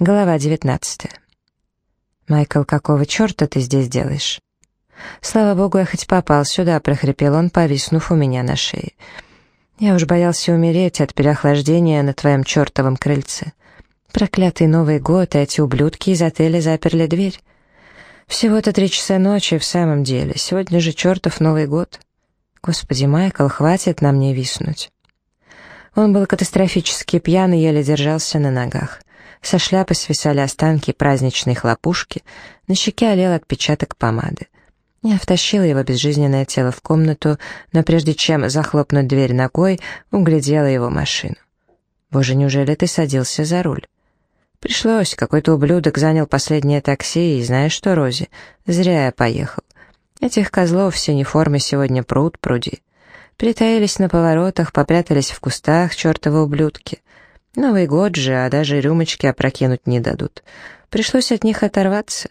Глава 19. «Майкл, какого черта ты здесь делаешь?» «Слава богу, я хоть попал сюда», — прохрипел он, повиснув у меня на шее. «Я уж боялся умереть от переохлаждения на твоем чертовом крыльце. Проклятый Новый год, и эти ублюдки из отеля заперли дверь. Всего-то три часа ночи в самом деле. Сегодня же чертов Новый год. Господи, Майкл, хватит на мне виснуть». Он был катастрофически пьян и еле держался на ногах. Со шляпы свисали останки праздничной хлопушки, на щеке олел отпечаток помады. Я втащила его безжизненное тело в комнату, но прежде чем захлопнуть дверь ногой, углядела его машину. «Боже, неужели ты садился за руль?» «Пришлось, какой-то ублюдок занял последнее такси, и знаешь что, Рози, зря я поехал. Этих козлов в синей сегодня пруд пруди. Притаились на поворотах, попрятались в кустах, чертовы ублюдки. Новый год же, а даже рюмочки опрокинуть не дадут. Пришлось от них оторваться.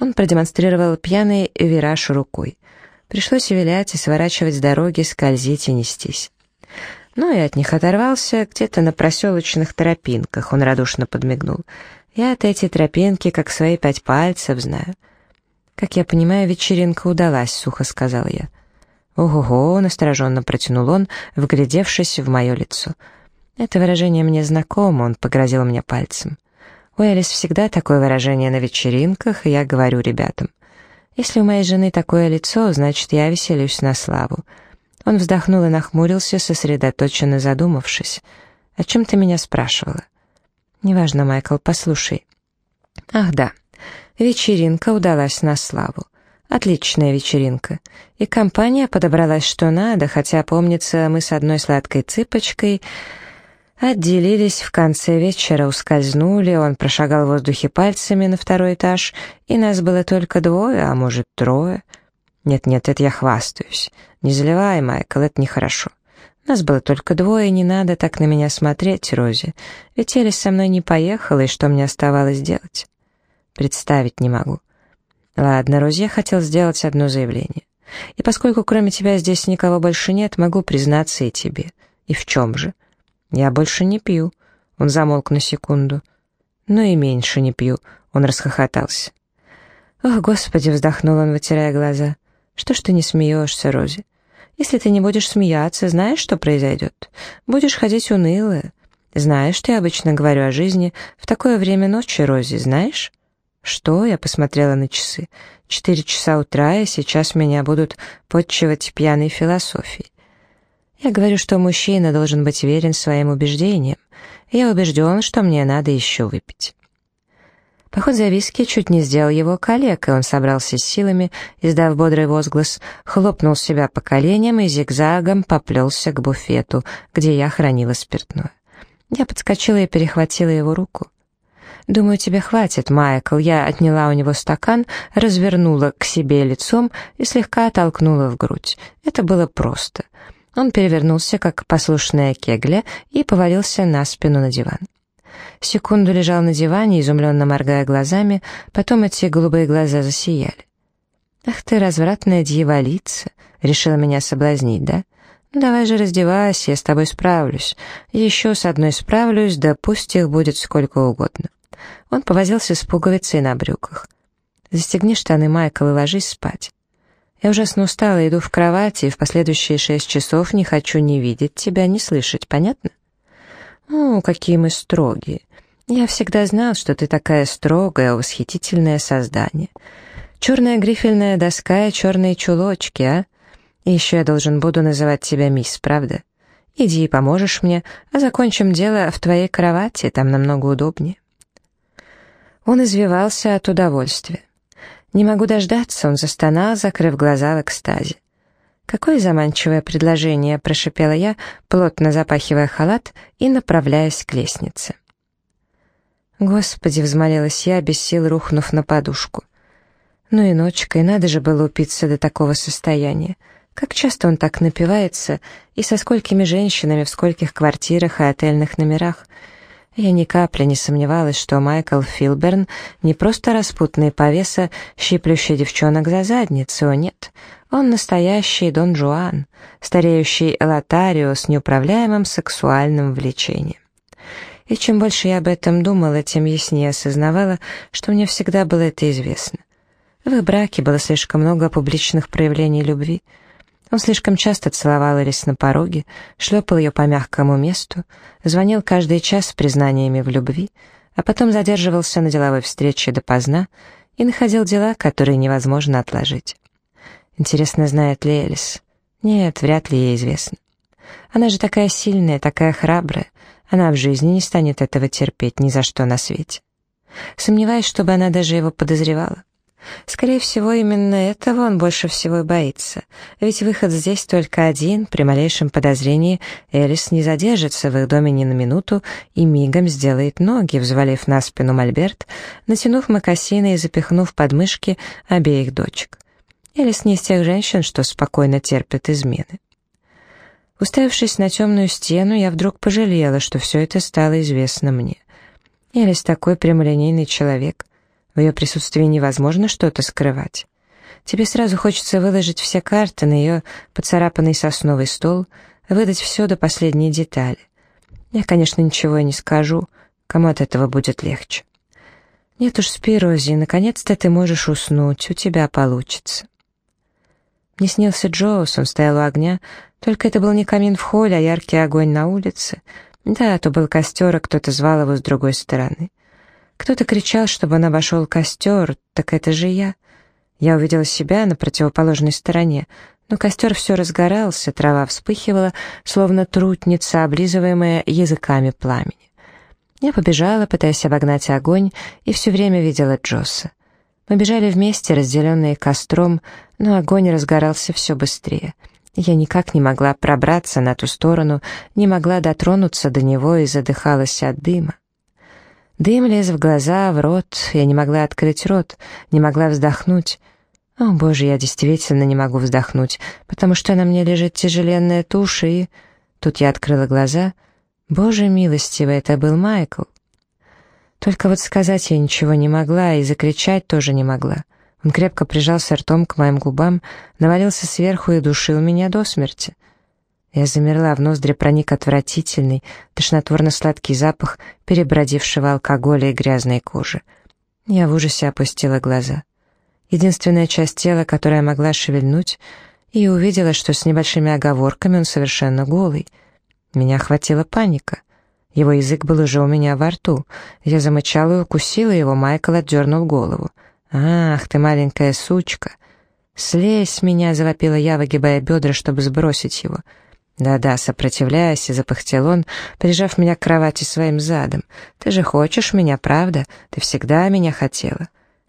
Он продемонстрировал пьяный вираж рукой. Пришлось вилять и сворачивать с дороги, скользить и нестись. Ну и от них оторвался где-то на проселочных тропинках, он радушно подмигнул. Я-то эти тропинки как свои пять пальцев знаю. «Как я понимаю, вечеринка удалась», — сухо сказал я. «Ого-го», — настороженно протянул он, вглядевшись в мое лицо. Это выражение мне знакомо, он погрозил мне пальцем. У Элис всегда такое выражение на вечеринках, и я говорю ребятам. Если у моей жены такое лицо, значит, я веселюсь на славу. Он вздохнул и нахмурился, сосредоточенно задумавшись. «О чем ты меня спрашивала?» «Неважно, Майкл, послушай». «Ах да, вечеринка удалась на славу. Отличная вечеринка. И компания подобралась что надо, хотя, помнится, мы с одной сладкой цыпочкой Отделились в конце вечера, ускользнули, он прошагал в воздухе пальцами на второй этаж, и нас было только двое, а может трое. Нет-нет, это я хвастаюсь. Не заливай, Майкл, это нехорошо. Нас было только двое, не надо так на меня смотреть, Рози. Ведь Элис со мной не поехала, и что мне оставалось делать? Представить не могу. Ладно, Рози, я хотел сделать одно заявление. И поскольку кроме тебя здесь никого больше нет, могу признаться и тебе. И в чем же? «Я больше не пью». Он замолк на секунду. «Ну и меньше не пью», — он расхохотался. «Ох, Господи!» — вздохнул он, вытирая глаза. «Что ж ты не смеешься, Рози? Если ты не будешь смеяться, знаешь, что произойдет? Будешь ходить унылая. Знаешь, что я обычно говорю о жизни в такое время ночи, Рози, знаешь?» «Что?» — я посмотрела на часы. «Четыре часа утра, и сейчас меня будут подчивать пьяной философией. Я говорю, что мужчина должен быть верен своим убеждениям. Я убежден, что мне надо еще выпить. Поход за виски чуть не сделал его и он собрался с силами, издав бодрый возглас, хлопнул себя по коленям и зигзагом поплелся к буфету, где я хранила спиртное. Я подскочила и перехватила его руку. «Думаю, тебе хватит, Майкл». Я отняла у него стакан, развернула к себе лицом и слегка оттолкнула в грудь. Это было просто. Он перевернулся, как послушная кегля, и повалился на спину на диван. Секунду лежал на диване, изумленно моргая глазами, потом эти голубые глаза засияли. «Ах ты, развратная дьяволица!» Решила меня соблазнить, да? Ну, давай же раздевайся, я с тобой справлюсь. Еще с одной справлюсь, да пусть их будет сколько угодно. Он повозился с пуговицей на брюках. «Застегни штаны, Майкл, и ложись спать». Я ужасно устала, иду в кровать, и в последующие шесть часов не хочу ни видеть тебя, ни слышать, понятно? О, какие мы строгие. Я всегда знал, что ты такая строгая, восхитительное создание. Черная грифельная доска и черные чулочки, а? И еще я должен буду называть тебя мисс, правда? Иди и поможешь мне, а закончим дело в твоей кровати, там намного удобнее. Он извивался от удовольствия. «Не могу дождаться», — он застонал, закрыв глаза в экстазе. «Какое заманчивое предложение», — прошипела я, плотно запахивая халат и направляясь к лестнице. «Господи», — взмолилась я, без сил рухнув на подушку. «Ну и ночка, и надо же было упиться до такого состояния. Как часто он так напивается, и со сколькими женщинами в скольких квартирах и отельных номерах». Я ни капли не сомневалась, что Майкл Филберн не просто распутный повеса, щиплющий девчонок за задницу, нет. Он настоящий Дон Жуан, стареющий Лотарио с неуправляемым сексуальным влечением. И чем больше я об этом думала, тем яснее осознавала, что мне всегда было это известно. В их браке было слишком много публичных проявлений любви. Он слишком часто целовал Элис на пороге, шлепал ее по мягкому месту, звонил каждый час с признаниями в любви, а потом задерживался на деловой встрече допоздна и находил дела, которые невозможно отложить. Интересно, знает ли Элис? Нет, вряд ли ей известно. Она же такая сильная, такая храбрая. Она в жизни не станет этого терпеть ни за что на свете. Сомневаюсь, чтобы она даже его подозревала. Скорее всего, именно этого он больше всего и боится. Ведь выход здесь только один, при малейшем подозрении Элис не задержится в их доме ни на минуту и мигом сделает ноги, взвалив на спину мольберт, натянув мокасины и запихнув подмышки обеих дочек. Элис не из тех женщин, что спокойно терпят измены. Уставившись на темную стену, я вдруг пожалела, что все это стало известно мне. Элис такой прямолинейный человек. В ее присутствии невозможно что-то скрывать. Тебе сразу хочется выложить все карты на ее поцарапанный сосновый стол, выдать все до последней детали. Я, конечно, ничего и не скажу, кому от этого будет легче. Нет уж, Спирози, наконец-то ты можешь уснуть, у тебя получится. Мне снился Джоус, он стоял у огня, только это был не камин в холле, а яркий огонь на улице. Да, то был костер, а кто-то звал его с другой стороны. Кто-то кричал, чтобы он обошел костер, так это же я. Я увидела себя на противоположной стороне, но костер все разгорался, трава вспыхивала, словно трутница, облизываемая языками пламени. Я побежала, пытаясь обогнать огонь, и все время видела Джосса. Мы бежали вместе, разделенные костром, но огонь разгорался все быстрее. Я никак не могла пробраться на ту сторону, не могла дотронуться до него и задыхалась от дыма. Дым лез в глаза, в рот, я не могла открыть рот, не могла вздохнуть. О, боже, я действительно не могу вздохнуть, потому что на мне лежит тяжеленная туша, и... Тут я открыла глаза. Боже милостивый, это был Майкл. Только вот сказать я ничего не могла и закричать тоже не могла. Он крепко прижался ртом к моим губам, навалился сверху и душил меня до смерти. Я замерла, в ноздри проник отвратительный, тошнотворно-сладкий запах перебродившего алкоголя и грязной кожи. Я в ужасе опустила глаза. Единственная часть тела, которая могла шевельнуть, и увидела, что с небольшими оговорками он совершенно голый. Меня охватила паника — его язык был уже у меня во рту. Я замычала и укусила его, Майкл отдернул голову. «Ах, ты маленькая сучка!» «Слезь меня!» — завопила я, выгибая бедра, чтобы сбросить его. «Да-да, сопротивляйся», — запыхтел он, прижав меня к кровати своим задом. «Ты же хочешь меня, правда? Ты всегда меня хотела».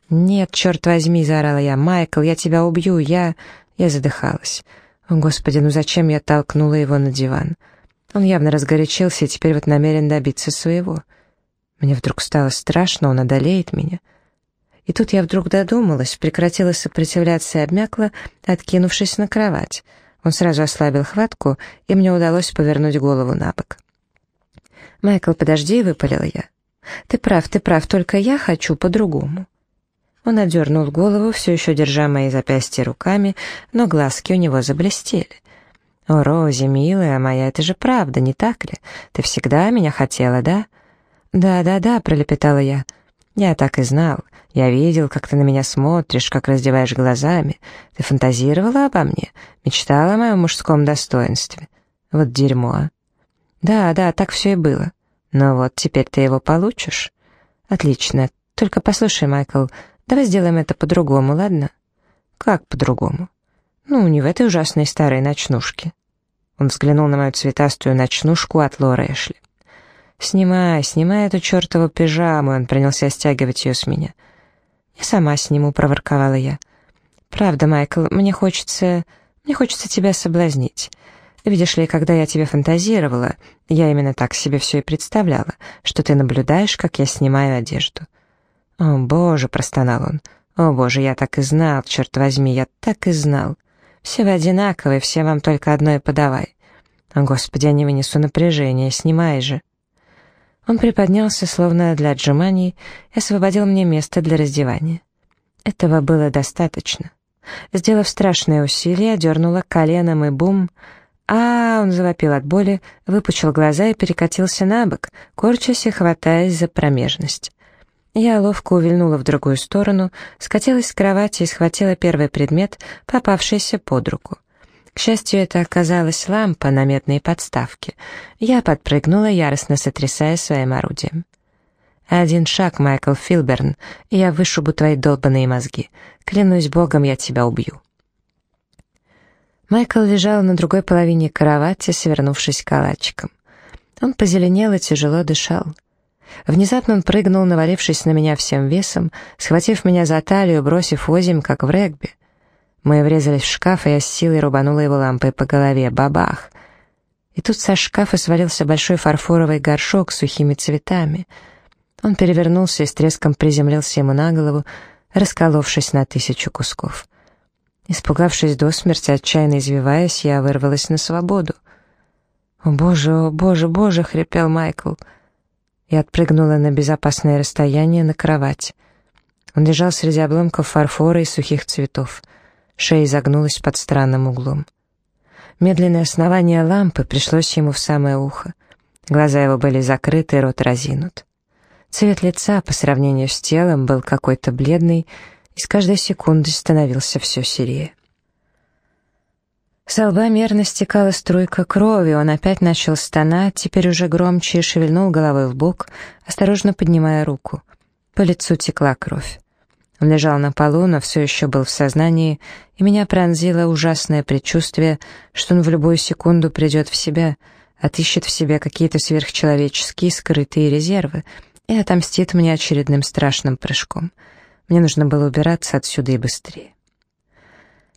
«Нет, черт возьми!» — заорала я. «Майкл, я тебя убью, я...» Я задыхалась. «О, Господи, ну зачем я толкнула его на диван?» Он явно разгорячился и теперь вот намерен добиться своего. Мне вдруг стало страшно, он одолеет меня. И тут я вдруг додумалась, прекратила сопротивляться и обмякла, откинувшись на кровать. Он сразу ослабил хватку, и мне удалось повернуть голову на бок. «Майкл, подожди», — выпалила я. «Ты прав, ты прав, только я хочу по-другому». Он одернул голову, все еще держа мои запястья руками, но глазки у него заблестели. «О, Рози, милая моя, это же правда, не так ли? Ты всегда меня хотела, да?» «Да-да-да», — пролепетала я. «Я так и знал. Я видел, как ты на меня смотришь, как раздеваешь глазами. Ты фантазировала обо мне, мечтала о моем мужском достоинстве. Вот дерьмо, «Да, да, так все и было. Но вот теперь ты его получишь». «Отлично. Только послушай, Майкл, давай сделаем это по-другому, ладно?» «Как по-другому?» Ну, не в этой ужасной старой ночнушке. Он взглянул на мою цветастую ночнушку от Лоры Эшли. «Снимай, снимай эту чертову пижаму», он принялся стягивать ее с меня. «Я сама сниму», — проворковала я. «Правда, Майкл, мне хочется... мне хочется тебя соблазнить. Видишь ли, когда я тебе фантазировала, я именно так себе все и представляла, что ты наблюдаешь, как я снимаю одежду». «О, боже», — простонал он, — «о, боже, я так и знал, черт возьми, я так и знал». Все вы одинаковые, все вам только одно и подавай. О, Господи, я не вынесу напряжения, снимай же. Он приподнялся, словно для отжиманий, и освободил мне место для раздевания. Этого было достаточно. Сделав страшное усилие, дернула коленом и бум, а он завопил от боли, выпучил глаза и перекатился на бок, корчась и хватаясь за промежность. Я ловко увильнула в другую сторону, скатилась с кровати и схватила первый предмет, попавшийся под руку. К счастью, это оказалась лампа на медной подставке. Я подпрыгнула, яростно сотрясая своим орудием. «Один шаг, Майкл Филберн, и я вышибу твои долбанные мозги. Клянусь богом, я тебя убью». Майкл лежал на другой половине кровати, свернувшись калачиком. Он позеленел и тяжело дышал. Внезапно он прыгнул, навалившись на меня всем весом, схватив меня за талию, бросив озимь, как в регби. Мы врезались в шкаф, и я с силой рубанула его лампой по голове. Бабах! И тут со шкафа свалился большой фарфоровый горшок с сухими цветами. Он перевернулся и с треском приземлился ему на голову, расколовшись на тысячу кусков. Испугавшись до смерти, отчаянно извиваясь, я вырвалась на свободу. «О боже, о боже, боже!» — хрипел Майкл. Я отпрыгнула на безопасное расстояние на кровать. Он лежал среди обломков фарфора и сухих цветов. Шея загнулась под странным углом. Медленное основание лампы пришлось ему в самое ухо. Глаза его были закрыты, рот разинут. Цвет лица по сравнению с телом был какой-то бледный, и с каждой секундой становился все серее. С лба мерно стекала струйка крови, он опять начал стонать, теперь уже громче и шевельнул головой в бок, осторожно поднимая руку. По лицу текла кровь. Он лежал на полу, но все еще был в сознании, и меня пронзило ужасное предчувствие, что он в любую секунду придет в себя, отыщет в себе какие-то сверхчеловеческие скрытые резервы и отомстит мне очередным страшным прыжком — мне нужно было убираться отсюда и быстрее.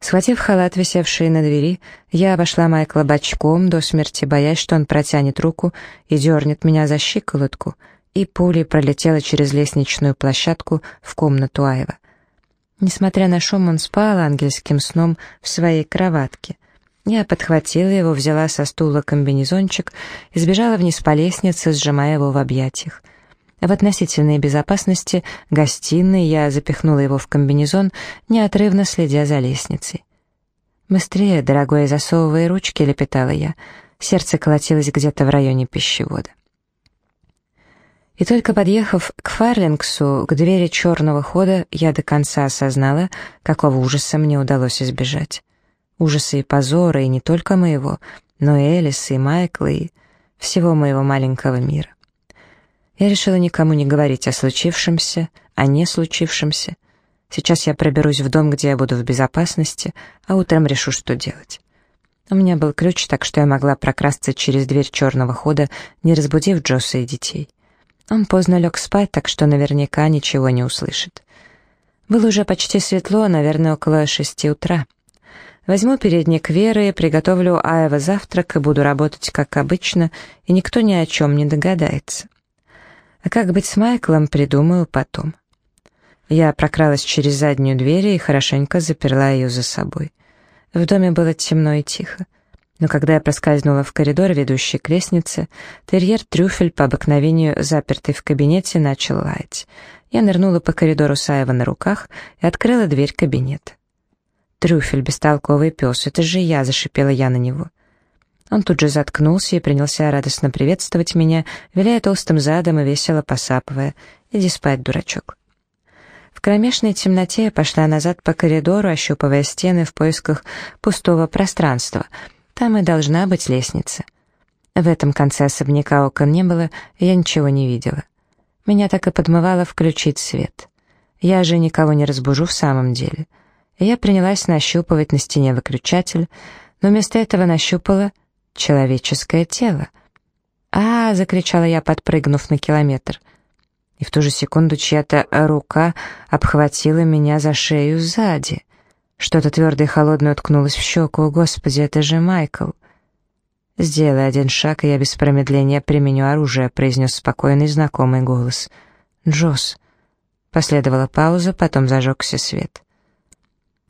Схватив халат, висевший на двери, я обошла Майкла бочком до смерти, боясь, что он протянет руку и дернет меня за щиколотку, и пулей пролетела через лестничную площадку в комнату Айва. Несмотря на шум, он спал ангельским сном в своей кроватке. Я подхватила его, взяла со стула комбинезончик и сбежала вниз по лестнице, сжимая его в объятиях. В относительной безопасности гостиной я запихнула его в комбинезон, неотрывно следя за лестницей. «Быстрее, дорогой, засовывай ручки», — лепетала я. Сердце колотилось где-то в районе пищевода. И только подъехав к Фарлингсу, к двери черного хода, я до конца осознала, какого ужаса мне удалось избежать. Ужасы и позора, и не только моего, но и Элис, и Майкла, и всего моего маленького мира. Я решила никому не говорить о случившемся, о не случившемся. Сейчас я проберусь в дом, где я буду в безопасности, а утром решу, что делать. У меня был ключ, так что я могла прокрасться через дверь черного хода, не разбудив Джосса и детей. Он поздно лег спать, так что наверняка ничего не услышит. Было уже почти светло, наверное, около шести утра. Возьму передник Веры, приготовлю Аева завтрак и буду работать как обычно, и никто ни о чем не догадается. А как быть с Майклом, придумаю потом. Я прокралась через заднюю дверь и хорошенько заперла ее за собой. В доме было темно и тихо. Но когда я проскользнула в коридор, ведущий к лестнице, терьер Трюфель, по обыкновению запертый в кабинете, начал лаять. Я нырнула по коридору Саева на руках и открыла дверь кабинета. «Трюфель, бестолковый пес, это же я!» — зашипела я на него. Он тут же заткнулся и принялся радостно приветствовать меня, виляя толстым задом и весело посапывая. «Иди спать, дурачок». В кромешной темноте я пошла назад по коридору, ощупывая стены в поисках пустого пространства. Там и должна быть лестница. В этом конце особняка окон не было, я ничего не видела. Меня так и подмывало включить свет. Я же никого не разбужу в самом деле. Я принялась нащупывать на стене выключатель, но вместо этого нащупала человеческое тело. «А!» — закричала я, подпрыгнув на километр. И в ту же секунду чья-то рука обхватила меня за шею сзади. Что-то твердое и холодное уткнулось в щеку. Господи, это же Майкл! «Сделай один шаг, и я без промедления применю оружие», — произнес спокойный знакомый голос. «Джосс». Последовала пауза, потом зажегся свет.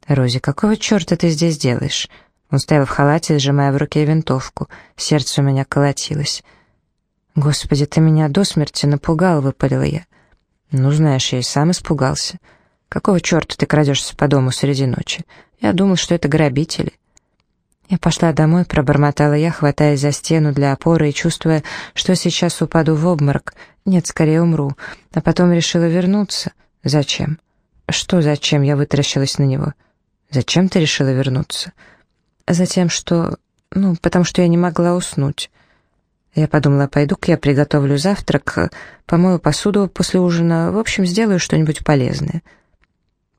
«Рози, какого черта ты здесь делаешь?» Он стоял в халате, сжимая в руке винтовку. Сердце у меня колотилось. «Господи, ты меня до смерти напугал», — выпалила я. «Ну, знаешь, я и сам испугался. Какого черта ты крадешься по дому среди ночи? Я думал, что это грабители». Я пошла домой, пробормотала я, хватаясь за стену для опоры и чувствуя, что сейчас упаду в обморок. Нет, скорее умру. А потом решила вернуться. Зачем? Что зачем? Я вытаращилась на него. Зачем ты решила вернуться? Затем, что... Ну, потому что я не могла уснуть. Я подумала, пойду-ка я приготовлю завтрак, помою посуду после ужина, в общем, сделаю что-нибудь полезное.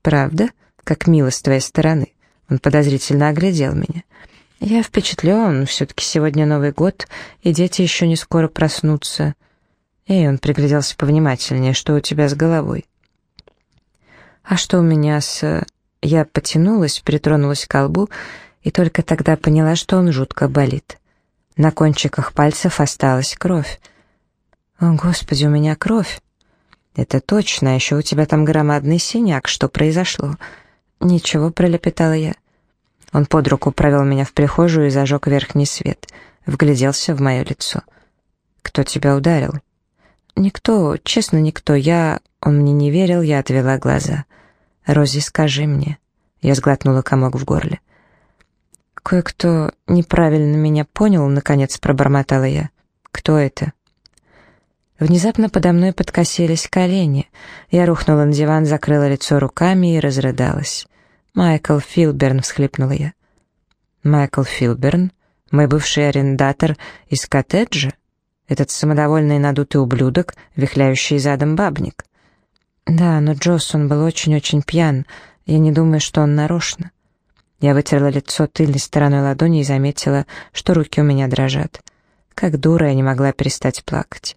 Правда? Как мило с твоей стороны. Он подозрительно оглядел меня. Я впечатлен, все-таки сегодня Новый год, и дети еще не скоро проснутся. Эй, он пригляделся повнимательнее, что у тебя с головой? А что у меня с... Я потянулась, притронулась к колбу, и только тогда поняла, что он жутко болит. На кончиках пальцев осталась кровь. «О, Господи, у меня кровь!» «Это точно, еще у тебя там громадный синяк. Что произошло?» «Ничего», — пролепетала я. Он под руку провел меня в прихожую и зажег верхний свет. Вгляделся в мое лицо. «Кто тебя ударил?» «Никто, честно, никто. Я...» Он мне не верил, я отвела глаза. «Рози, скажи мне». Я сглотнула комок в горле. «Кое-кто неправильно меня понял», — наконец пробормотала я. «Кто это?» Внезапно подо мной подкосились колени. Я рухнула на диван, закрыла лицо руками и разрыдалась. «Майкл Филберн», — всхлипнула я. «Майкл Филберн? Мой бывший арендатор из коттеджа? Этот самодовольный надутый ублюдок, вихляющий задом бабник?» «Да, но Джоссон был очень-очень пьян. Я не думаю, что он нарочно». Я вытерла лицо тыльной стороной ладони и заметила, что руки у меня дрожат. Как дура я не могла перестать плакать.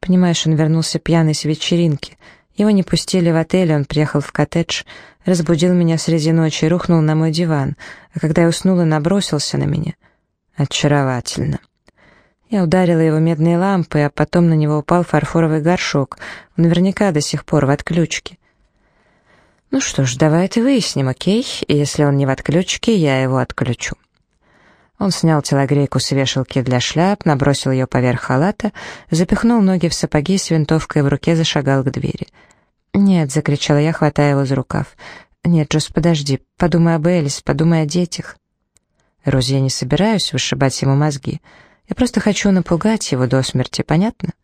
Понимаешь, он вернулся пьяный с вечеринки — его не пустили в отель, он приехал в коттедж, разбудил меня среди ночи и рухнул на мой диван, а когда я уснула, набросился на меня. Очаровательно. Я ударила его медной лампой, а потом на него упал фарфоровый горшок. Он наверняка до сих пор в отключке. Ну что ж, давай это выясним, окей? Если он не в отключке, я его отключу. Он снял телогрейку с вешалки для шляп, набросил ее поверх халата, запихнул ноги в сапоги с винтовкой в руке зашагал к двери. «Нет», — закричала я, хватая его за рукав. «Нет, Джос, подожди, подумай об Элис, подумай о детях». Рози, я не собираюсь вышибать ему мозги. Я просто хочу напугать его до смерти, понятно?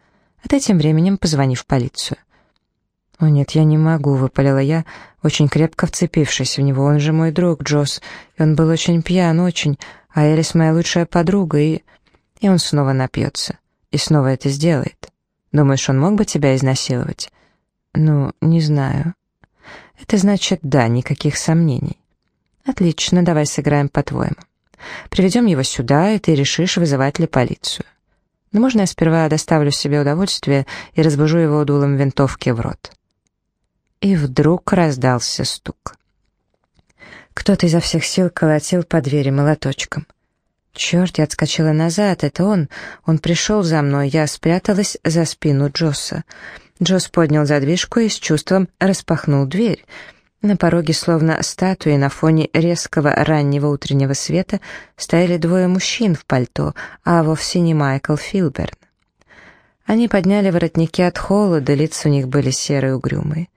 А ты тем временем позвони в полицию. «О нет, я не могу», — выпалила я, очень крепко вцепившись в него. «Он же мой друг, Джос, и он был очень пьян, очень, а Элис моя лучшая подруга, и...» И он снова напьется, и снова это сделает. Думаешь, он мог бы тебя изнасиловать? Ну, не знаю. Это значит да, никаких сомнений. Отлично, давай сыграем по-твоему. Приведем его сюда, и ты решишь, вызывать ли полицию. Но можно я сперва доставлю себе удовольствие и разбужу его дулом винтовки в рот. И вдруг раздался стук. Кто-то изо всех сил колотил по двери молоточком. Черт, я отскочила назад, это он. Он пришел за мной, я спряталась за спину Джосса. Джосс поднял задвижку и с чувством распахнул дверь. На пороге, словно статуи на фоне резкого раннего утреннего света, стояли двое мужчин в пальто, а вовсе не Майкл Филберн. Они подняли воротники от холода, лица у них были серые угрюмые.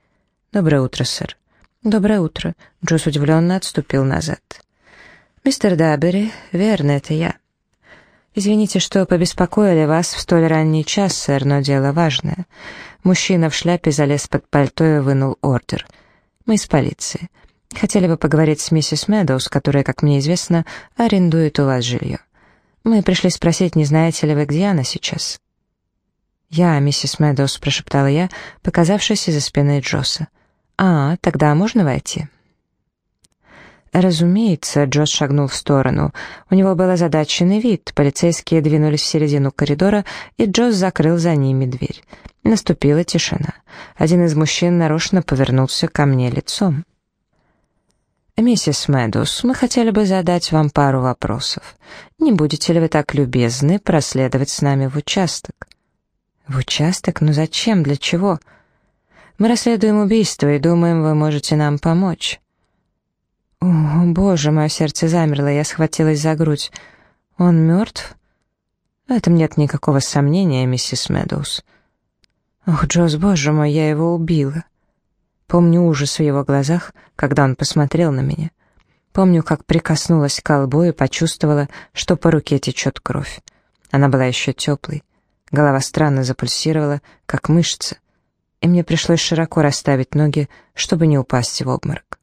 «Доброе утро, сэр». «Доброе утро». Джосс удивленно отступил назад. «Мистер Дабери, верно, это я». «Извините, что побеспокоили вас в столь ранний час, сэр, но дело важное». Мужчина в шляпе залез под пальто и вынул ордер. «Мы из полиции. Хотели бы поговорить с миссис Мэдоуз, которая, как мне известно, арендует у вас жилье. Мы пришли спросить, не знаете ли вы, где она сейчас?» «Я, миссис Мэдоуз», — прошептала я, показавшись из-за спины Джосса. «А, тогда можно войти?» Разумеется, Джосс шагнул в сторону. У него был озадаченный вид. Полицейские двинулись в середину коридора, и Джосс закрыл за ними дверь. Наступила тишина. Один из мужчин нарочно повернулся ко мне лицом. «Миссис Мэдус, мы хотели бы задать вам пару вопросов. Не будете ли вы так любезны проследовать с нами в участок?» «В участок? Ну зачем? Для чего?» «Мы расследуем убийство и думаем, вы можете нам помочь». «О, боже, мое сердце замерло, я схватилась за грудь. Он мертв?» «В этом нет никакого сомнения, миссис Медоуз». «Ох, Джоз, боже мой, я его убила». Помню ужас в его глазах, когда он посмотрел на меня. Помню, как прикоснулась к колбу и почувствовала, что по руке течет кровь. Она была еще теплой. Голова странно запульсировала, как мышца, и мне пришлось широко расставить ноги, чтобы не упасть в обморок.